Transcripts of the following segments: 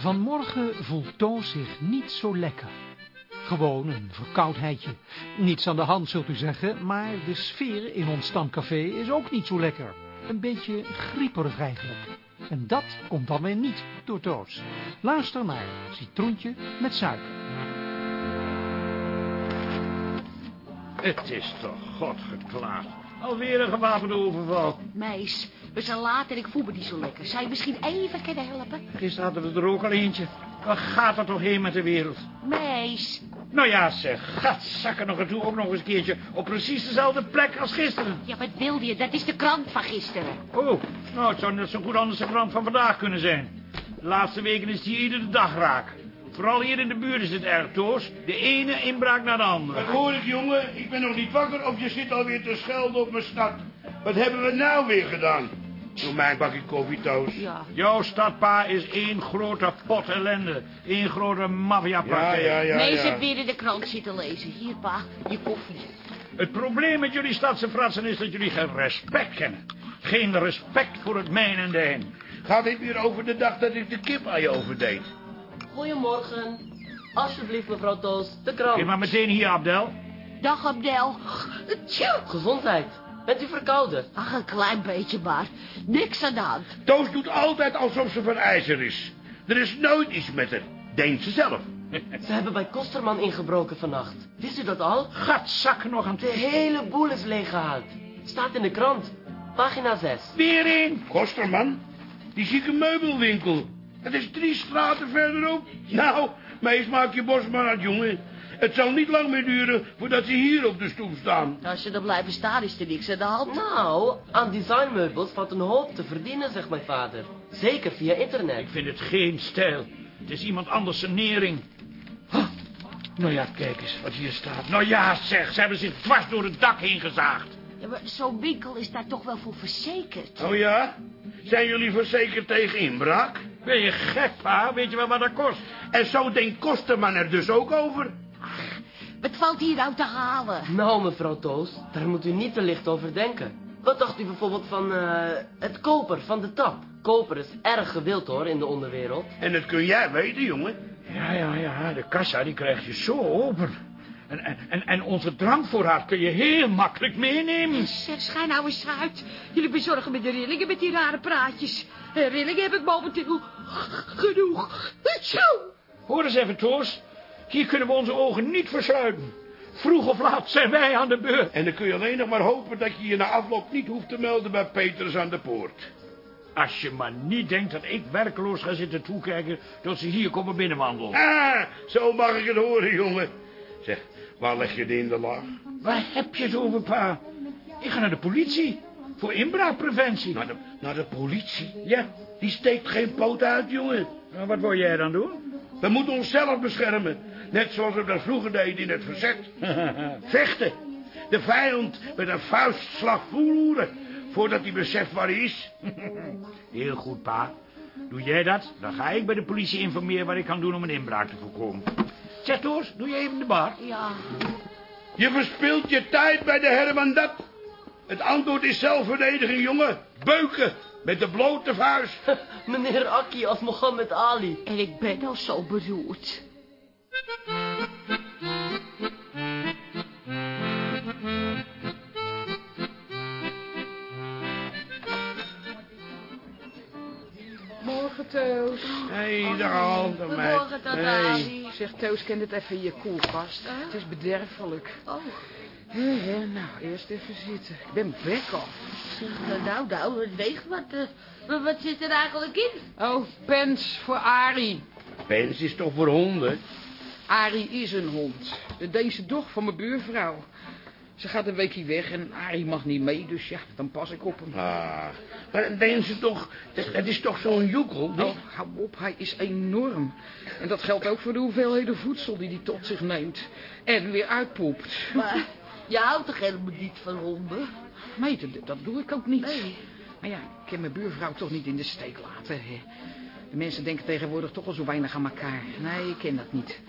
Vanmorgen voelt Toos zich niet zo lekker. Gewoon een verkoudheidje. Niets aan de hand, zult u zeggen, maar de sfeer in ons stamcafé is ook niet zo lekker. Een beetje grieperig eigenlijk. En dat komt dan weer niet door Toos. Luister naar Citroentje met suiker. Het is toch godgeklaagd. Alweer een gewapende overval. Meis, we zijn laat en ik voel me niet zo lekker. Zou je misschien even kunnen helpen? Gisteren hadden we er ook al eentje. Waar gaat er toch heen met de wereld? Meis, Nou ja, zeg, gatzakken nog en toe ook nog eens een keertje op precies dezelfde plek als gisteren. ja, wat wil je? Dat is de krant van gisteren. Oh, nou, het zou net zo goed anders de krant van vandaag kunnen zijn. De laatste weken is die iedere dag raak. Vooral hier in de buurt is het erg, Toos. De ene inbraak naar de andere. Wat hoor ik, jongen? Ik ben nog niet wakker of je zit alweer te schelden op mijn stad. Wat hebben we nou weer gedaan? Doe mij een bakje koffie, Toos. Ja. Jouw stadpa is één grote pot ellende. Eén grote maffiapartij. ja, ja. Ja. heeft weer in de krant zitten lezen. Hier, pa, je koffie. Het probleem met jullie stadse fratsen is dat jullie geen respect kennen. Geen respect voor het mijn en dijn. Gaat dit weer over de dag dat ik de kip aan je overdeed? Goedemorgen. Alsjeblieft, mevrouw Toos, de Geef krant. maar meteen hier, Abdel. Dag, Abdel. Tjoe. Gezondheid. Bent u verkouden? Ach, een klein beetje maar. Niks aan de hand. Toos doet altijd alsof ze van ijzer is. Er is nooit iets met haar. Denkt ze zelf. Ze hebben bij Kosterman ingebroken vannacht. Wist u dat al? Gatzak nog een De hele boel is leeggehaald. Staat in de krant. Pagina 6. Weer één. Kosterman, die zieke meubelwinkel. Het is drie straten verderop. Nou, mees maak je borst maar uit, jongen. Het zal niet lang meer duren voordat ze hier op de stoep staan. Als ze er blijven staan, is er niks aan de hand. Nou, aan designmeubels valt een hoop te verdienen, zegt mijn vader. Zeker via internet. Ik vind het geen stijl. Het is iemand anders zijn nering. Huh. Nou ja, kijk eens wat hier staat. Nou ja, zeg, ze hebben zich dwars door het dak heen gezaagd. Ja, maar zo'n winkel is daar toch wel voor verzekerd. Oh ja? Zijn jullie verzekerd tegen inbraak? Ben je gek, pa? Weet je wel wat dat kost? En zo denkt Kosterman er dus ook over. Wat valt hier nou te halen? Nou, mevrouw Toos, daar moet u niet te licht over denken. Wat dacht u bijvoorbeeld van eh, het koper van de tap? Koper is erg gewild hoor in de onderwereld. En dat kun jij weten, jongen. Ja, ja, ja, de kassa die krijg je zo open. En, en, en, en onze drankvoorraad kun je heel makkelijk meenemen. Zeg, schijn nou eens uit. Jullie bezorgen me de rillingen met die rare praatjes. Eh, Rillingen heb ik momenteel genoeg. Zo. Hoor eens even, Toos. Hier kunnen we onze ogen niet versluiten. Vroeg of laat zijn wij aan de beurt. En dan kun je alleen nog maar hopen dat je je na afloop niet hoeft te melden bij Petrus aan de poort. Als je maar niet denkt dat ik werkeloos ga zitten toekijken... tot ze hier komen binnenwandelen. Ah, zo mag ik het horen, jongen. Zeg, waar leg je het in de laag? Waar heb je het over, pa? Ik ga naar de politie. Voor inbraakpreventie. Naar de, naar de politie? Ja, Die steekt geen poot uit, jongen. nou, wat wil jij dan doen? We moeten onszelf beschermen. Net zoals we dat vroeger deden in het verzet. Vechten. De vijand met een vuistslag voeren. Voordat hij beseft waar hij is. Heel goed, pa. Doe jij dat? Dan ga ik bij de politie informeren wat ik kan doen om een inbraak te voorkomen. Zeg, Toos, doe je even de bar? Ja, Je verspilt je tijd bij de Herman dat. Het antwoord is zelfverdediging, jongen. Beuken. Met de blote vuist. Meneer Akki als Mohammed Ali. en ik ben al zo beroerd. Morgen, Toos. Hé, hey, daar al. Daar meid. Goedemorgen, tata Hey. Ali. Zeg, Toos, ken dit even in je koelkast. Het is bederfelijk. Oh, Hé, nou, eerst even zitten. Ik ben bek af. eh, nou, nou, het weegt wat. eh, maar wat zit er eigenlijk in? Oh, pens voor Arie. Pens is toch voor honden? Arie is een hond. De Deense dog van mijn buurvrouw. Ze gaat een weekje weg en Arie mag niet mee, dus ja, dan pas ik op hem. Ah, maar denken ze toch... Het, is toch zo'n joekel? Oh, hou op, hij is enorm. En dat geldt ook voor de hoeveelheden voedsel die hij tot zich neemt. En weer uitpoept. Maar je houdt toch helemaal niet van honden? Nee, dat, dat doe ik ook niet. Nee. Maar ja, ik kan mijn buurvrouw toch niet in de steek laten. Hè. De mensen denken tegenwoordig toch al zo weinig aan elkaar. Nee, ik ken dat niet.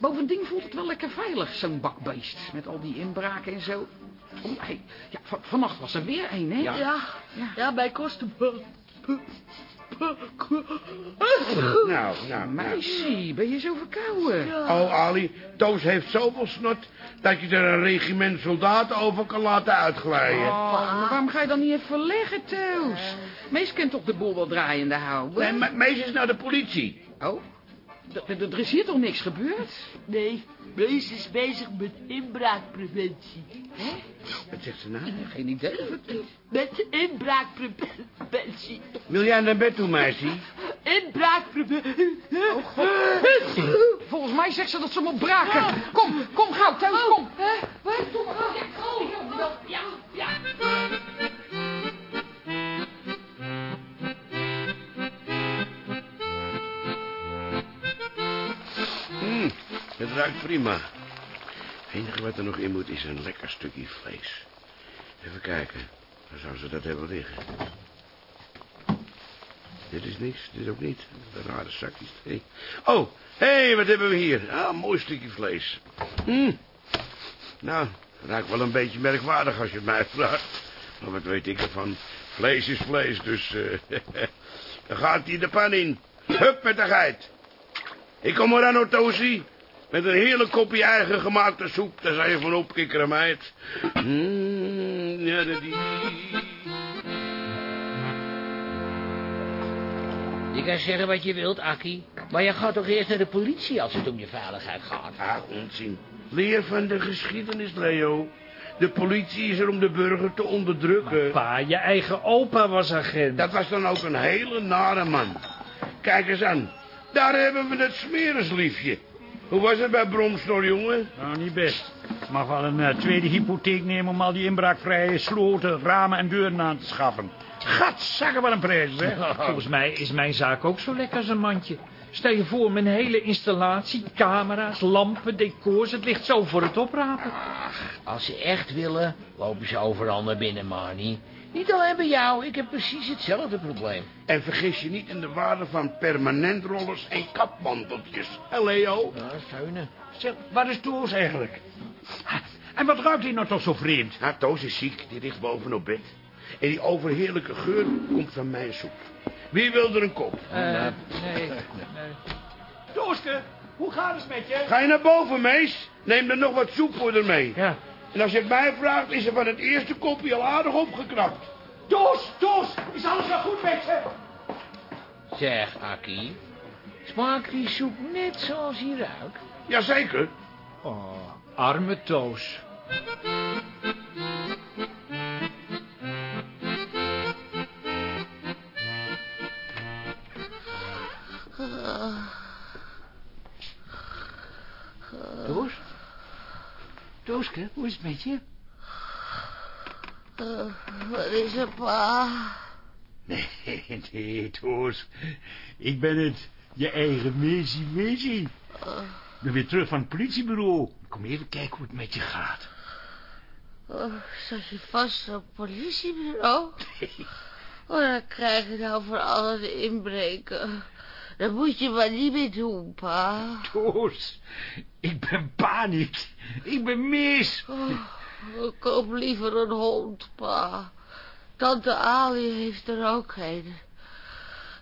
Bovendien voelt het wel lekker veilig, zo'n bakbeest. Met al die inbraken en zo. Oh, hey, ja, van- vannacht was er weer een, hè? Ja, ja, bij kosten. Nou, nou, nou. Meisje, ben je zo verkouden? Oh, Ali, Toos heeft zoveel snot dat je er een regiment soldaten over kan laten uitglijden. Oh, maar waarom ga je dan niet even verleggen, Toos? Mees kent toch de boel wel draaiende houden? Nee, Mees is naar de politie. Oh, er is hier toch niks gebeurd? Nee, Mees is bezig met inbraakpreventie. Wat zegt ze nou? Geen idee. Met inbraakpreventie. Wil jij naar bed toe, meisje? Inbraakpreventie. Oh, god. Volgens mij zegt ze dat ze moet braken. Kom, kom gauw, Toos, kom. Waar? Doe maar gauw. Ja, ja. Ruikt prima. Het enige wat er nog in moet is een lekker stukje vlees. Even kijken. Waar zou ze dat hebben liggen? Dit is niks, dit ook niet. De rare zakjes. Hey. Oh, hé, hey, wat hebben we hier? Ah, mooi stukje vlees. Hm. Nou, ruikt wel een beetje merkwaardig als je het mij vraagt. Maar wat weet ik ervan? Vlees is vlees, dus... eh dan gaat hij de pan in. Hup met de geit. Ik kom er aan, Otosi. Met een heerlijk kopje eigen gemaakte soep. Daar zou je van opkikkeren, meid. Mm, ja, dat die... Je kan zeggen wat je wilt, Akkie. Maar je gaat toch eerst naar de politie als het om je veiligheid gaat. Ah, onzin. Leer van de geschiedenis, Leo. De politie is er om de burger te onderdrukken. Pa, je eigen opa was agent. Dat was dan ook een hele nare man. Kijk eens aan. Daar hebben we het smeresliefje. Hoe was het bij Bromsnor, jongen? Nou, niet best. Mag wel een eh, tweede hypotheek nemen om al die inbraakvrije sloten, ramen en deuren aan te schaffen. Gatzakken wat een prijs, hè? Volgens mij is mijn zaak ook zo lekker als een mandje. Stel je voor, mijn hele installatie, camera's, lampen, decors, het ligt zo voor het oprapen. Als ze echt willen, lopen ze overal naar binnen, Marnie. Niet alleen bij jou, ik heb precies hetzelfde probleem. En vergis je niet in de waarde van permanentrollers en kapmanteltjes. Hé, Leo? Ja, feunen. Zeg, wat is Toos eigenlijk? En wat ruikt hij nou toch zo vreemd? Ja, Toos is ziek. Die ligt bovenop bed. En die overheerlijke geur komt van mijn soep. Wie wil er een kop? nee, nee. Tooske, hoe gaat het met je? Ga je naar boven, mees? Neem er nog wat soep voor er mee. Ja. En als je het mij vraagt, is er van het eerste kopje al aardig opgeknapt. Toos, Toos, is alles wel goed met je? Zeg, Akkie, smaakt die soep net zoals hij ruikt? Jazeker. Oh, arme Toos. Toos? Tooske, hoe is het met je? Wat is er, pa? Nee, nee, Toos. Ik ben het. Je eigen Missy Missy. Ik ben weer terug van het politiebureau. Kom even kijken hoe het met je gaat. Oh, zat je vast op het politiebureau? Oh, dan krijg je nou voor alles inbreken. Dat moet je maar niet meer doen, pa. Toos, ik ben pa niet. Ik ben mis. Oh, ik koop liever een hond, pa. Tante Ali heeft er ook een.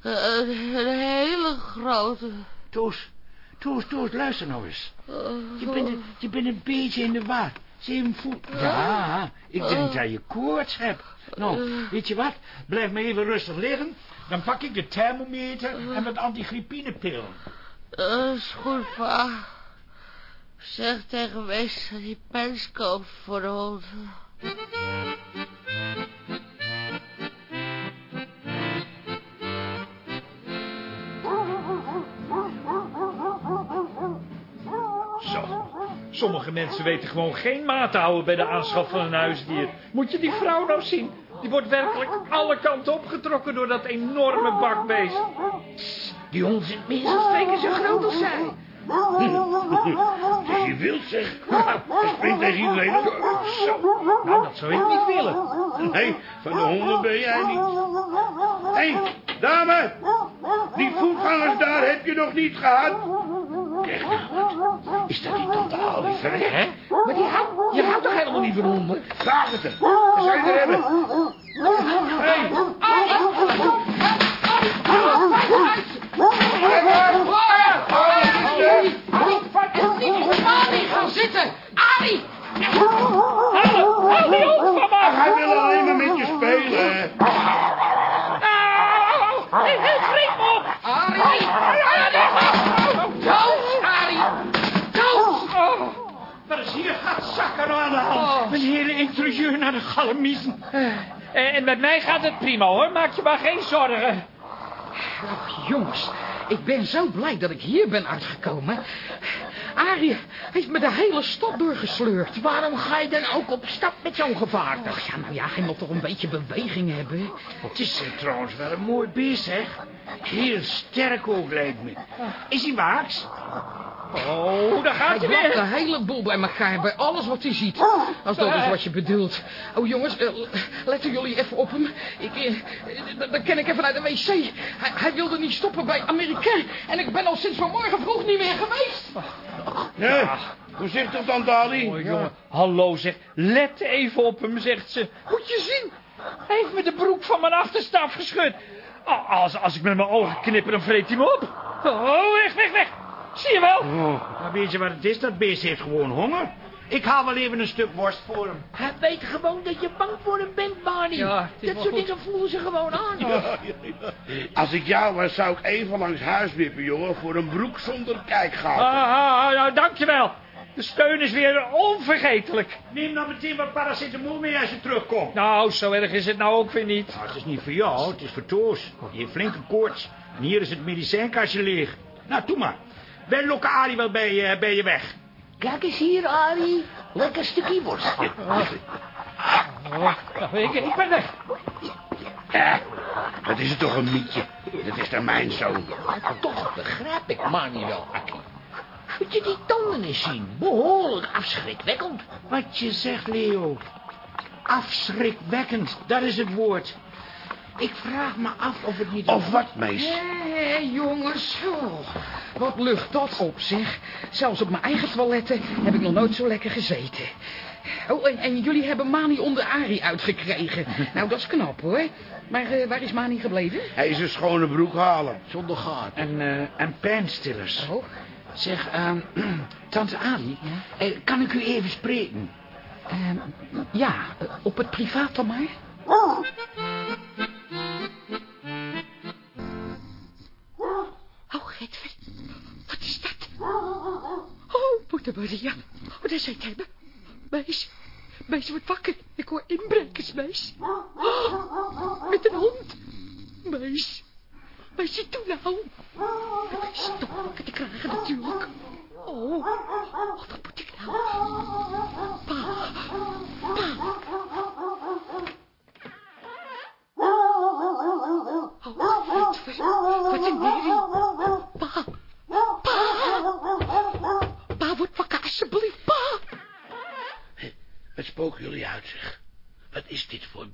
Een, een hele grote. Toos, Toos, Toos, luister nou eens. Oh, Je bent, een- je bent een beetje in de war. Zeven voet. Ja, ik denk dat je koorts hebt. Nou, weet je wat? Blijf maar even rustig liggen. Dan pak ik de thermometer en wat antigriepinepillen. Dat is goed, pa. Zeg tegen hij pens koopt voor de hond. Zo. Sommige mensen weten gewoon geen maat te houden bij de aanschaf van een huisdier. Moet je die vrouw nou zien? Die wordt werkelijk alle kanten opgetrokken door dat enorme bakbeest. Die hond is minstens twee keer zo groot als zij. Zeg je wild, zeg. Hij springt tegen iedereen op. Zo. Nou, dat zou ik niet willen. Nee, van de honden ben jij niet. Hé, hey, dame. Die voetgangers daar heb je nog niet gehad. Nou, is dat die tante Ali verrekt? Hè? Maar die houdt, je houdt toch helemaal niet van honden? Vraag het hem. Wat zou je er hebben? Hey, Een hele interieur naar de galamiezen. Eh, En met mij gaat het prima hoor, maak je maar geen zorgen. Och, jongens, ik ben zo blij dat ik hier ben uitgekomen. Arie heeft me de hele stad doorgesleurd. Waarom ga je dan ook op stap met zo'n gevaarte? Ach ja, nou ja, hij moet toch een beetje beweging hebben. Het is eh, trouwens wel een mooi beest, zeg. Heel sterk ook, lijkt me. Is hij waaks? Oh, daar gaat Hij je blaft de weer. hele boel bij elkaar, bij alles wat hij ziet. Als dat is wat je bedoelt. Oh jongens, eh, letten jullie even op hem. Ik, eh, dan ken ik even naar de wc. Hij, hij wilde niet stoppen bij Amerikaan. En ik ben al sinds vanmorgen vroeg niet meer geweest. Nee, voorzichtig dan, Dali. Oh, jongen. Hallo zeg, let even op hem, zegt ze. Moet je zien, hij heeft me de broek van mijn achterstaaf geschud. Als, als ik met mijn ogen knipper, dan vreet hij me op. Oh, weg, weg, weg. Zie je wel? Maar weet je wat het is? Dat beest heeft gewoon honger. Ik haal wel even een stuk worst voor hem. Hij weet gewoon dat je bang voor hem bent, Barney. Ja, dat soort goed. dingen voelen ze gewoon aan. Ja, ja, ja. Als ik jou was, zou ik even langs huis wippen, jongen, voor een broek zonder kijkgaten. Ah, ah, nou, dankjewel. De steun is weer onvergetelijk. Neem dan meteen wat paracetamol mee als je terugkomt. Nou, zo erg is het nou ook weer niet. Nou, het is niet voor jou, het is voor Toos. Die heeft flinke koorts. En hier is het medicijnkastje leeg. Nou, doe maar. Wij lokken Arie wel bij, je- bij je weg. Kijk eens hier, Arie. Lekker stukje worst. Oh, ik, ik ben weg. Eh, dat is toch een mietje. Dat is dan mijn zoon. Maar toch begrijp ik Marnie wel, Akkie. Moet je die tanden eens zien. Behoorlijk afschrikwekkend. Wat je zegt, Leo. Afschrikwekkend, dat is het woord. Ik vraag me af of het niet... Of wat, mees? Hé, jongens. Oh, wat lucht dat op, zeg. Zelfs op mijn eigen toiletten heb ik nog nooit zo lekker gezeten. Oh, en, en jullie hebben Mani onder Arie uitgekregen. Nou, dat is knap, hoor. Maar eh, waar is Mani gebleven? Hij is een schone broek halen. Zonder gaat. En, eh, en pijnstillers. Oh, Zeg, ehm, tante Ali, eh, kan ik u even spreken? ehm, ja, op het privaat dan maar. Oh, Wat is dat? Oh, moeder Maria. Oh, daar zijn hebben. Meis, meis, wordt wakker. Ik hoor inbrekers, meis. Oh, met een hond. Meis, meis, zie toe nou. Stop te krijgen natuurlijk. Oh, oh, wat moet ik nou? Pa, pa.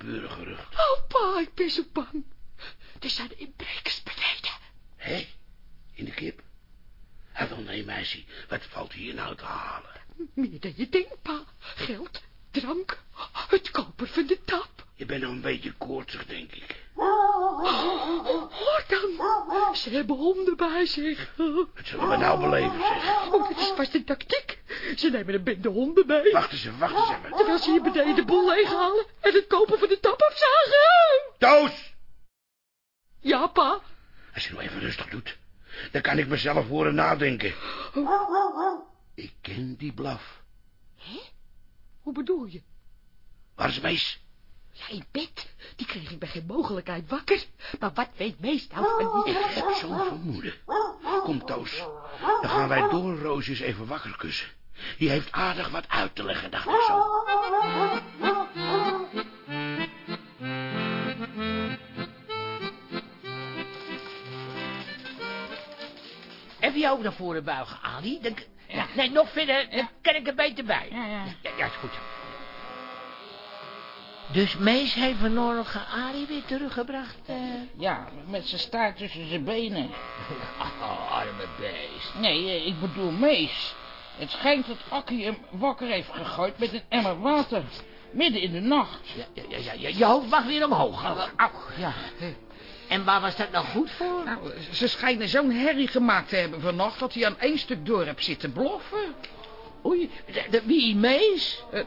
Burengerucht? Oh, pa, ik ben zo bang. Er zijn inbrekers beneden. Hé, in de kip? Ah, wel nee, meisje. Wat valt hier nou te halen? Meer dan je denkt, pa. Geld, drank, het koper van de tap. Je bent nog een beetje koortsig, denk ik. Hoor dan, ze hebben honden bij zich. Wat zullen we nou beleven, zeg? Oh, dat is vast een tactiek. Ze nemen een bende honden mee. Wacht eens even, wacht eens even. Terwijl ze hier beneden de boel leeghalen en het kopen van de tap afzagen. Toos! Ja, pa. Als je nou even rustig doet, dan kan ik mezelf horen nadenken. Ik ken die blaf. Hoe bedoel je? Waar is Mees? Ja, in bed. Die kreeg ik bij geen mogelijkheid wakker. Maar wat weet meest nou van die... Ik heb zo'n vermoeden. Kom, Toos. Dan gaan wij Doornroosjes even wakker kussen. Die heeft aardig wat uit te leggen, dacht ik zo. Even je ook naar voren buigen, Ali. Dan, ja. Nee, nog verder. Dan kan ik er beter bij. Ja, ja, is goed. Dus Mees heeft vanmorgen Arie weer teruggebracht? eh? Ja, met zijn staart tussen zijn benen. Oh, arme beest. Nee, eh, ik bedoel Mees. Het schijnt dat Akkie hem wakker heeft gegooid met een emmer water. Midden in de nacht. Ja, ja, ja, ja, je hoofd mag weer omhoog. Au, ja. En waar was dat nou goed voor? Nou, ze schijnen zo'n herrie gemaakt te hebben vannacht... dat hij aan één stuk door hebt zitten bloffen. Oei, de, de- wie, Mees? Eh,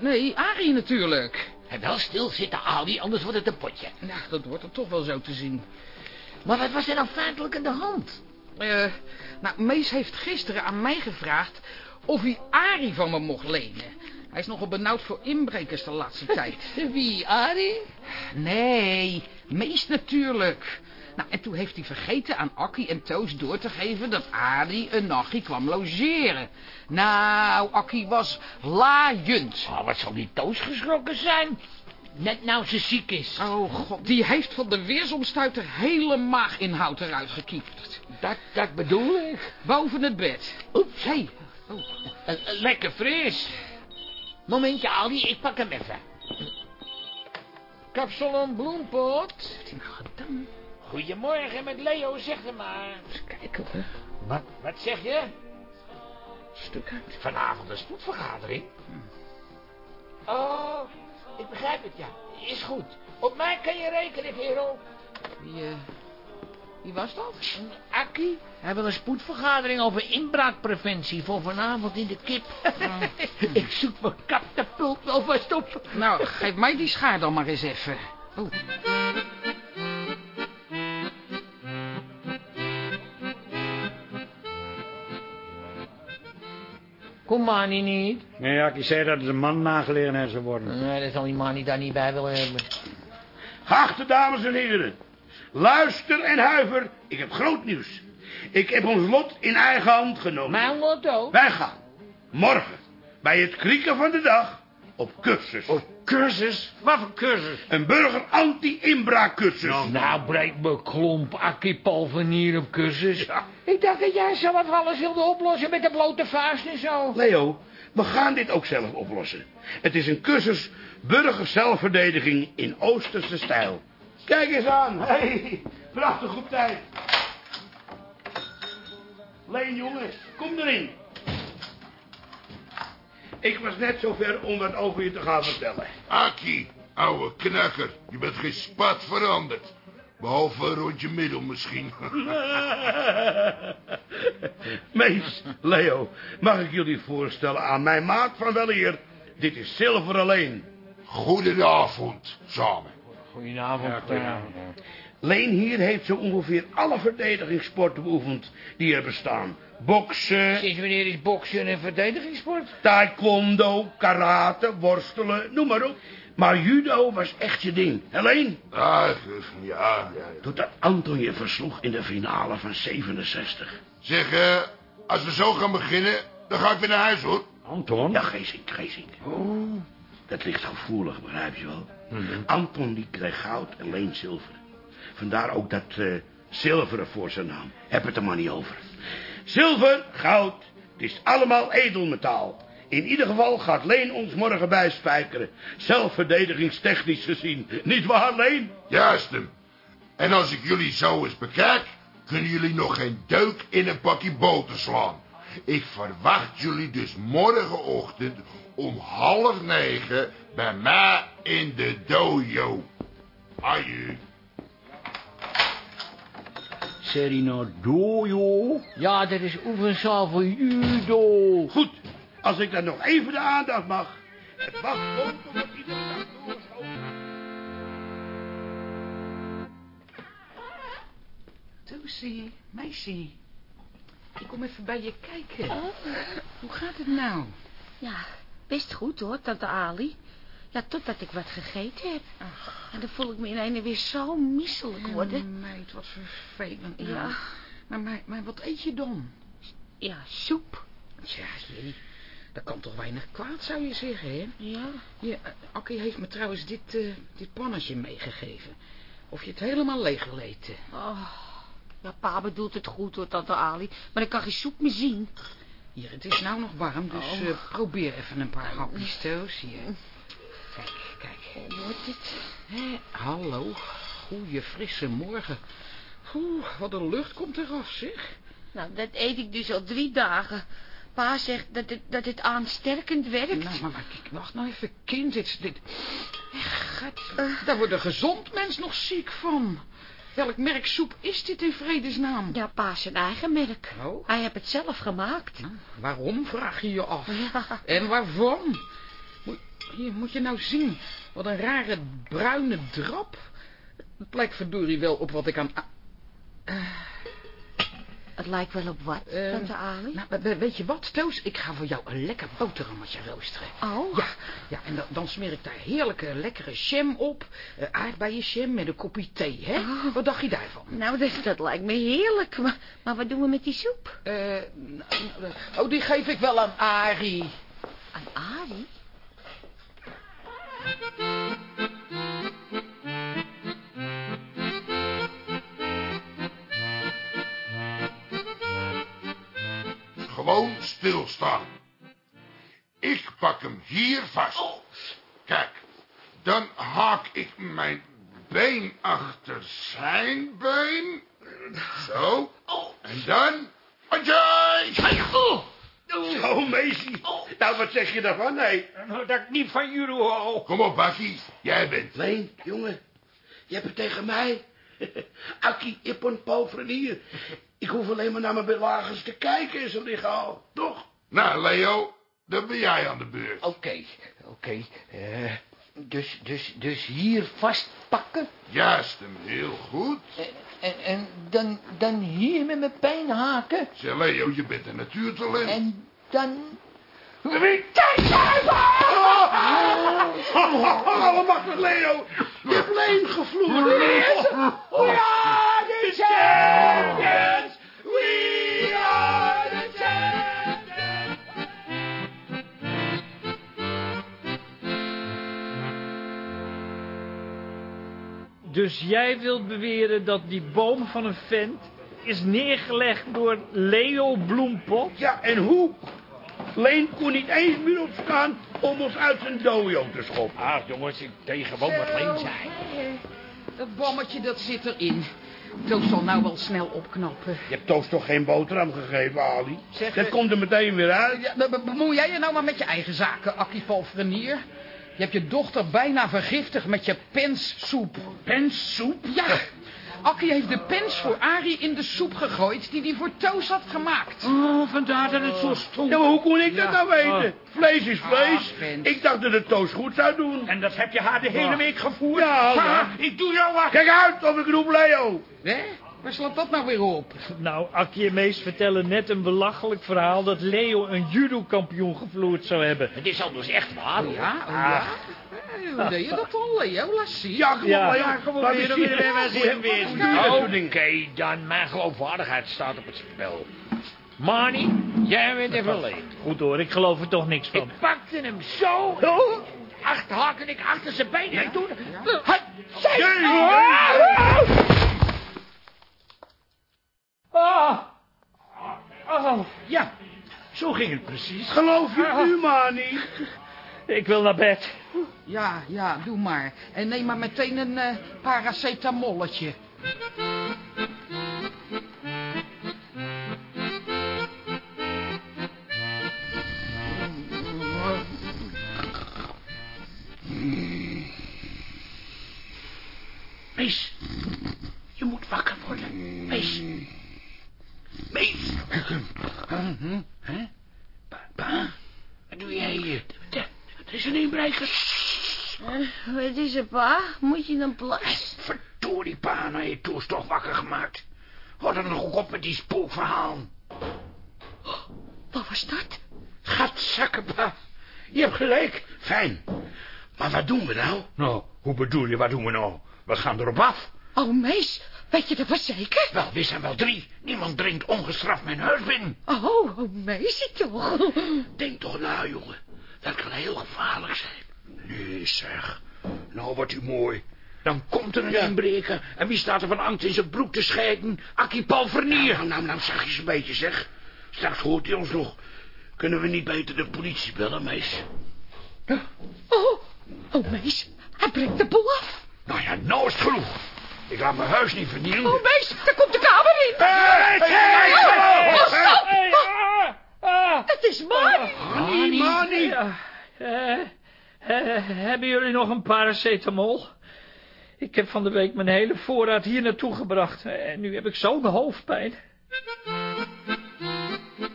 nee, Arie natuurlijk. En wel stil zitten, Ali, anders wordt het een potje. Nou, dat wordt er toch wel zo te zien. Maar wat was er nou feitelijk aan de hand? Eh, nou, Mees heeft gisteren aan mij gevraagd of hij Arie van me mocht lenen. Hij is nogal benauwd voor inbrekers de laatste tijd. Wie, Arie? Nee, Mees natuurlijk. Nou, en toen heeft hij vergeten aan Akkie en Toos door te geven dat Arie een nachtje kwam logeren. Nou, Akkie was laaiend. Oh, wat zal die Toos geschrokken zijn? Net nou ze ziek is. Oh god, die heeft van de weersomstuiter hele maaginhoud eruit gekieperd. Dat, dat bedoel ik. Boven het bed. Oeps. Hé, eh, lekker fris. Momentje, Ali, ik pak hem even. Kapsel en bloempot. wat heeft hij nou gedaan? Goedemorgen met Leo, zeg het maar. Eens kijken hoor. Wat, wat zeg je? Stuk uit. Vanavond een spoedvergadering. Oh, ik begrijp het, ja. Is goed. Op mij kan je rekenen, kerel. Wie, eh, wie was dat? Akkie, hij wil een spoedvergadering over inbraakpreventie voor vanavond in de kip. ik zoek mijn katapult wel vast op. Nou, geef mij die schaar dan maar eens even. Oh. Kom Mani niet. Nee, Akkie zei dat het een man nagelegenheid zou worden. Nee, dat zal die Mani daar niet bij willen hebben. Geachte dames en heren, luister en huiver, ik heb groot nieuws. Ik heb ons lot in eigen hand genomen. Mijn lotto. Wij gaan morgen bij het krieken van de dag op cursus. Op cursus? Wat voor cursus? Een burger anti-inbraakcursus. Nou, breek me klomp, Akkie Palvenier op cursus. Ik dacht dat jij zo wat alles wilde oplossen met de blote vuist en zo. Leo, we gaan dit ook zelf oplossen. Het is een cursus burger zelfverdediging in Oosterse stijl. Kijk eens aan. Hey, prachtig op tijd. Leen, jongen, kom erin. Ik was net zover om wat over je te gaan vertellen. Aki, ouwe knakker, je bent geen spat veranderd. Behalve een rondje middel misschien. Mees, Leo, mag ik jullie voorstellen aan mijn maat van weleer. Dit is Zilver alleen. Goedenavond, samen. Goedenavond. Ja, Leen hier heeft zo ongeveer alle verdedigingssporten beoefend die er bestaan. Boksen, Sinds wanneer is boksen een verdedigingssport? taekwondo, karate, worstelen, noem maar op. Maar judo was echt je ding. Alleen, Ah, ja, ja. toen dat Anton je versloeg in de finale van 67. Zeg, eh, als we zo gaan beginnen, dan ga ik weer naar huis, hoor. Anton? Ja, Geesink, Geesink. Dat ligt gevoelig, begrijp je wel. Anton die kreeg goud en Leen zilver. Vandaar ook dat eh, zilveren voor zijn naam. Heb het er maar niet over. Zilver, goud, het is allemaal edelmetaal. In ieder geval gaat Leen ons morgen bijspijkeren. Zelfverdedigingstechnisch gezien. Niet waar, Leen? Juist hem. En als ik jullie zo eens bekijk, kunnen jullie nog geen deuk in een pakje boter slaan. Ik verwacht jullie dus morgenochtend om half negen bij mij in de dojo. Aju. Serino dojo. Ja, dat is oefenzaal voor judo. Goed, als ik dan nog even de aandacht mag. Het wachtwoord wordt iedere dag. Toesie, meisje. Ik kom even bij je kijken. Hoe gaat het nou? Ja, best goed hoor, tante Ali. Ja, totdat ik wat gegeten heb. En dan voel ik me ineens weer zo misselijk worden. Oh, meid, wat vervelend. Ja. Maar, maar, maar wat eet je dan? Ja, soep. Tja, jee. Dat kan toch weinig kwaad, zou je zeggen, hè? Ja. Ja, eh, Akkie heeft me trouwens dit, eh, dit pannetje meegegeven. Of je het helemaal leeg wil eten. Oh. Ja, pa bedoelt het goed hoor, tante Ali. Maar ik kan geen soep meer zien. Hier, het is nou nog warm, dus Oh. eh, probeer even een paar hapjes, Toos. Hier. Kijk, kijk. Wordt het? Hé, hallo. Goeie frisse morgen. Oeh, wat een lucht komt eraf, zeg. Nou, dat eet ik dus al drie dagen. Pa zegt dat het, dat het aansterkend werkt. Nou, maar, maar kijk, wacht nou even, kind. Dit, dit... Gat, daar wordt een gezond mens nog ziek van. Welk merk soep is dit in vredesnaam? Ja, pa zijn eigen merk. Oh. Hij heeft het zelf gemaakt. Nou, waarom, vraag je je af. Ja. En waarvan? Moet, hier, moet je nou zien. Wat een rare bruine drap. Het lijkt verdorie wel op wat ik aan... Het lijkt wel op wat, Eh, tante Ali. Nou, we- we- weet je wat, Toos? Ik ga voor jou een lekker boterhammetje roosteren. oh, Ja, ja en dan, dan smeer ik daar heerlijke, lekkere jam op. Uh, aardbeienjam met een kopje thee, hè? Oh. Wat dacht je daarvan? nou, dat, dat lijkt me heerlijk. Maar, maar wat doen we met die soep? Eh, nou, oh, die geef ik wel aan Arie. Aan Ali? Gewoon stilstaan. Ik pak hem hier vast. Kijk, dan haak ik mijn been achter zijn been. Zo. En dan... Ajay! Zo, meisje. Nou, wat zeg je daarvan, nee? Nou, dat ik niet van jullie hou. Kom op, Bakkie. Jij bent... Leen, jongen. Je hebt het tegen mij. Akkie, Ippon, Paul, Frenier. Ik hoef alleen maar naar mijn belagers te kijken en ze liggen al. Toch? Nou, Leo, dan ben jij aan de beurt. Oké, oké. eh, dus, dus, dus hier vastpakken. Juist hem, heel goed. En, en, en dan, dan hier met mijn pijn haken. Zeg, Leo, je bent een natuurtalent. En dan... Allemachtig, Leo. Je hebt Leen gevloerd. We Dus jij wilt beweren dat die boom van een vent is neergelegd door Leo Bloempot? Ja, en hoe? Leen kon niet eens meer opstaan om ons uit zijn dojo te schoppen. Ach, jongens, ik deed gewoon wat Leen zei. Dat bommetje, dat zit erin. Toos zal nou wel snel opknappen. Je hebt Toos toch geen boterham gegeven, Ali? Zeg, Dat eh, komt er meteen weer uit. Ja, be- be- bemoei jij je nou maar met je eigen zaken, Akkie Palfrenier? Je hebt je dochter bijna vergiftigd met je penssoep. Penssoep? Ja, Akkie heeft de pens voor Arie in de soep gegooid die hij voor Toos had gemaakt. Oh, vandaar dat het zo stonk. Ja, maar hoe kon ik dat nou weten? Vlees is vlees. Ah, vent. ik dacht dat het Toos goed zou doen. En dat heb je haar de hele week gevoerd? Ja. ik doe jou wat. Kijk uit of ik roep Leo. Hè? Waar slaat dat nou weer op? Nou, Akkie en Mees vertellen net een belachelijk verhaal dat Leo een judo-kampioen gevloerd zou hebben. Het is anders echt waar. Oh ja, oh ja. Eh, Hoe deed je dat dan, Leo? Laat zien. Ja, kom Ja. op. Ja, gewoon Laat weer, me weer, zien. weer, weer, weer, doe je? Oké, dan mijn geloofwaardigheid staat op het spel. Marnie, jij bent even leeg. Goed hoor, ik geloof er toch niks van. Ik pakte hem zo. Achter haken ik achter zijn benen. En toen... Hij, zij... Ah! Oh, Ja, zo ging het precies. Geloof je nu maar niet? ik wil naar bed. Ja, ja, doe maar. En neem maar meteen een eh paracetamolletje. Er, pa? Moet je dan plas? Verdorie, pa, nou je toes toch wakker gemaakt. Houd er nog op met die spookverhaal. Wat was dat? Gatzakken, pa. Je hebt gelijk. Fijn. Maar wat doen we nou? Nou, hoe bedoel je, wat doen we nou? We gaan erop af. Oh, mees, weet je dat wel zeker? Wel, we zijn wel drie. Niemand dringt ongestraft mijn huis binnen. Oh, oh meisje toch. Denk toch na, jongen. Dat kan heel gevaarlijk zijn. Nee, zeg. Nou wordt u mooi. Dan komt er een inbreker. En wie staat er van angst in zijn broek te scheiden? Akkie Paul Vernier. Nou, nou, nou, zachtjes een beetje, zeg. Straks hoort hij ons nog. Kunnen we niet beter de politie bellen, mees? Oh, Oh, meis, hij breekt de boel af. Nou ja, nou is het genoeg. Ik laat mijn huis niet vernielen. Oh, meis, daar komt de kamer in. Hey, hey, hey, Oh, stop. Hey, ah, ah. Het is Mani. Mani, Mani. Ja, eh, hebben jullie nog een paracetamol? Ik heb van de week mijn hele voorraad hier naartoe gebracht. En nu heb ik zo'n hoofdpijn.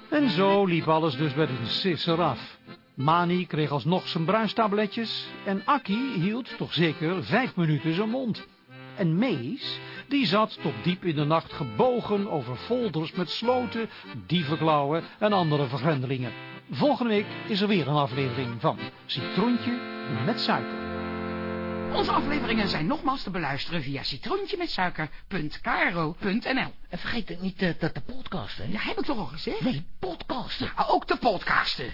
En zo liep alles dus bij de sisser af. Mani kreeg alsnog zijn bruistabletjes en Akki hield toch zeker vijf minuten zijn mond. En Mees, die zat tot diep in de nacht gebogen over folders met sloten, dievenklauwen en andere vergrendelingen. Volgende week is er weer een aflevering van Citroentje met suiker. Onze afleveringen zijn nogmaals te beluisteren via citroontjemetsuiker.kro.nl. En vergeet niet eh, dat de podcast, hè? Ja, heb ik toch al gezegd? Nee, podcast. Ja, ook de podcasten.